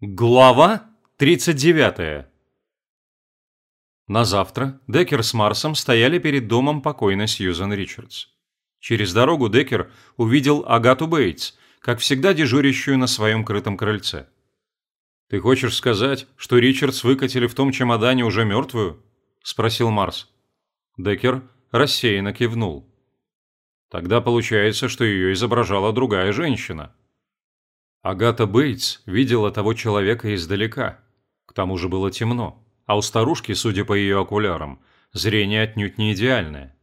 Глава 39. На завтра Деккер с Марсом стояли перед домом покойной Сьюзен Ричардс. Через дорогу Деккер увидел Агату Бейтс, как всегда дежурящую на своем крытом крыльце. «Ты хочешь сказать, что Ричардс выкатили в том чемодане уже мертвую?» – спросил Марс. Деккер рассеянно кивнул. «Тогда получается, что ее изображала другая женщина». Агата Бейтс видела того человека издалека. К тому же было темно, а у старушки, судя по ее окулярам, зрение отнюдь не идеальное.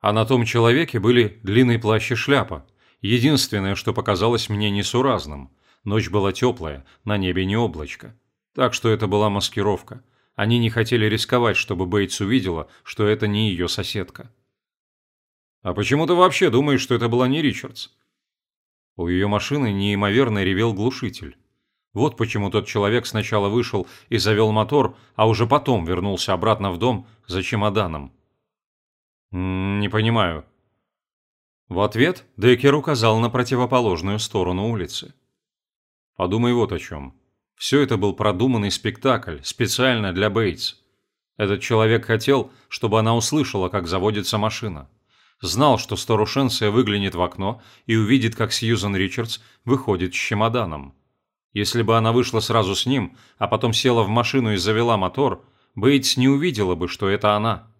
А на том человеке были длинный плащ и шляпа. Единственное, что показалось мне несуразным. Ночь была теплая, на небе не облачко. Так что это была маскировка. Они не хотели рисковать, чтобы Бейтс увидела, что это не ее соседка. «А почему ты вообще думаешь, что это была не Ричардс?» У ее машины неимоверно ревел глушитель. Вот почему тот человек сначала вышел и завел мотор, а уже потом вернулся обратно в дом за чемоданом. «Не понимаю». В ответ Деккер указал на противоположную сторону улицы. «Подумай вот о чем. Все это был продуманный спектакль, специально для Бейтс. Этот человек хотел, чтобы она услышала, как заводится машина знал, что старушенция выглянет в окно и увидит, как Сьюзан Ричардс выходит с чемоданом. Если бы она вышла сразу с ним, а потом села в машину и завела мотор, Бейтс не увидела бы, что это она.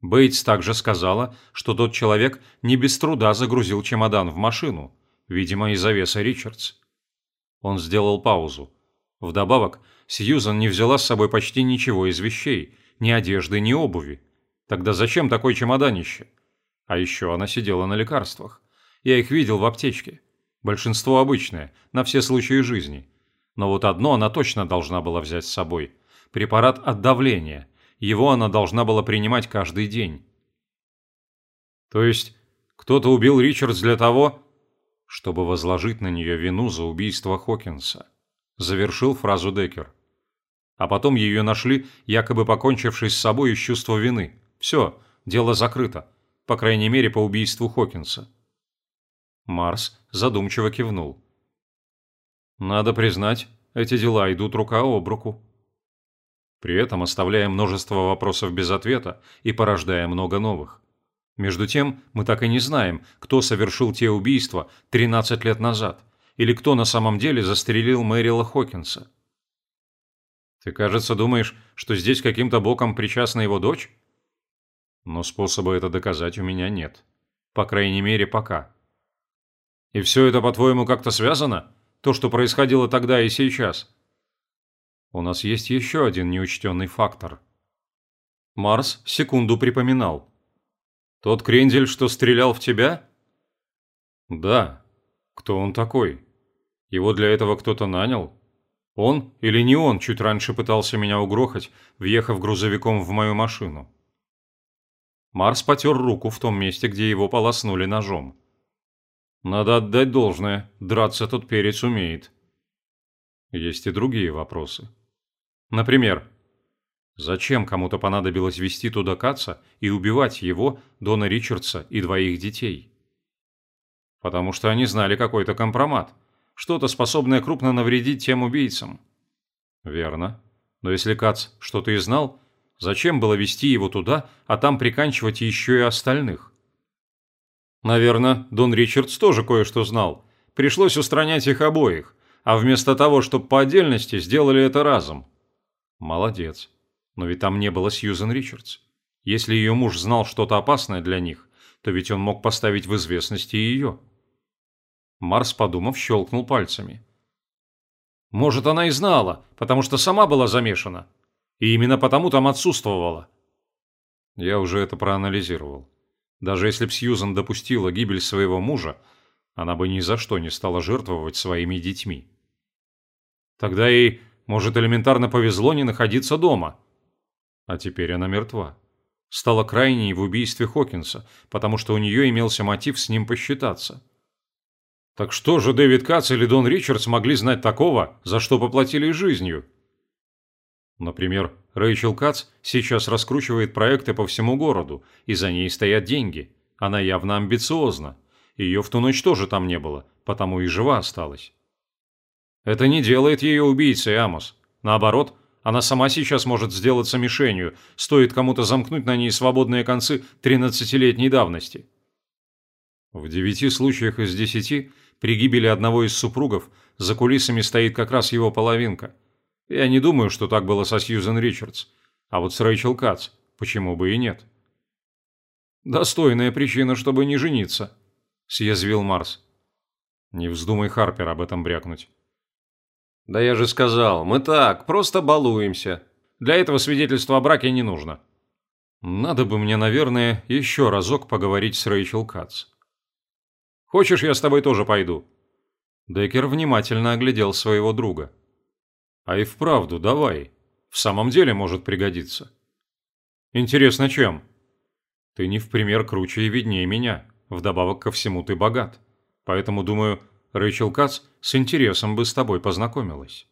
Бейтс также сказала, что тот человек не без труда загрузил чемодан в машину, видимо, из-за веса Ричардс. Он сделал паузу. Вдобавок, Сьюзан не взяла с собой почти ничего из вещей, ни одежды, ни обуви. Тогда зачем такой чемоданище? А еще она сидела на лекарствах. Я их видел в аптечке. Большинство обычные, на все случаи жизни. Но вот одно она точно должна была взять с собой. Препарат от давления. Его она должна была принимать каждый день. То есть, кто-то убил Ричардс для того, чтобы возложить на нее вину за убийство Хокинса. Завершил фразу Деккер. А потом ее нашли, якобы покончившей с собой из чувства вины. Все, дело закрыто по крайней мере по убийству Хокинса. Марс задумчиво кивнул. Надо признать, эти дела идут рука об руку. При этом оставляя множество вопросов без ответа и порождая много новых. Между тем, мы так и не знаем, кто совершил те убийства 13 лет назад, или кто на самом деле застрелил Мэрила Хокинса. Ты, кажется, думаешь, что здесь каким-то боком причастна его дочь? Но способа это доказать у меня нет. По крайней мере, пока. И все это, по-твоему, как-то связано? То, что происходило тогда и сейчас? У нас есть еще один неучтенный фактор. Марс секунду припоминал. Тот крендель, что стрелял в тебя? Да. Кто он такой? Его для этого кто-то нанял? Он или не он чуть раньше пытался меня угрохать, въехав грузовиком в мою машину? Марс потер руку в том месте, где его полоснули ножом. Надо отдать должное, драться тут перец умеет. Есть и другие вопросы. Например, зачем кому-то понадобилось вести туда Каца и убивать его, Дона Ричардса и двоих детей? Потому что они знали какой-то компромат, что-то способное крупно навредить тем убийцам. Верно. Но если Кац что-то и знал, Зачем было вести его туда, а там приканчивать еще и остальных? Наверное, Дон Ричардс тоже кое-что знал. Пришлось устранять их обоих, а вместо того, чтобы по отдельности, сделали это разом. Молодец. Но ведь там не было Сьюзен Ричардс. Если ее муж знал что-то опасное для них, то ведь он мог поставить в известность и ее. Марс, подумав, щелкнул пальцами. Может, она и знала, потому что сама была замешана. И именно потому там отсутствовала. Я уже это проанализировал. Даже если б Сьюзан допустила гибель своего мужа, она бы ни за что не стала жертвовать своими детьми. Тогда ей, может, элементарно повезло не находиться дома. А теперь она мертва. Стала крайней в убийстве Хокинса, потому что у нее имелся мотив с ним посчитаться. Так что же Дэвид Кац или Дон Ричардс могли знать такого, за что поплатили жизнью? Например, Рэйчел Кац сейчас раскручивает проекты по всему городу, и за ней стоят деньги. Она явно амбициозна. Ее в ту ночь тоже там не было, потому и жива осталась. Это не делает ее убийцей, Амос. Наоборот, она сама сейчас может сделаться мишенью, стоит кому-то замкнуть на ней свободные концы 13-летней давности. В девяти случаях из десяти при гибели одного из супругов за кулисами стоит как раз его половинка. Я не думаю, что так было со Сьюзен Ричардс. А вот с Рэйчел Кац почему бы и нет? «Достойная причина, чтобы не жениться», – съязвил Марс. «Не вздумай Харпер об этом брякнуть». «Да я же сказал, мы так, просто балуемся. Для этого свидетельства о браке не нужно». «Надо бы мне, наверное, еще разок поговорить с Рэйчел Кац». «Хочешь, я с тобой тоже пойду?» Деккер внимательно оглядел своего друга. «А и вправду, давай. В самом деле может пригодиться». «Интересно, чем?» «Ты не в пример круче и виднее меня. Вдобавок ко всему ты богат. Поэтому, думаю, Рэйчел Кац с интересом бы с тобой познакомилась.